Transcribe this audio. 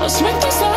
Let's make this